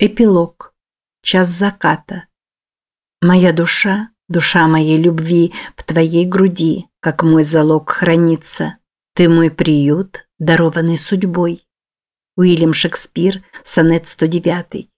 Эпилог. Час заката. Моя душа, душа моей любви в твоей груди, как мой залог хранится. Ты мой приют, дарованный судьбой. Уильям Шекспир, сонет 109.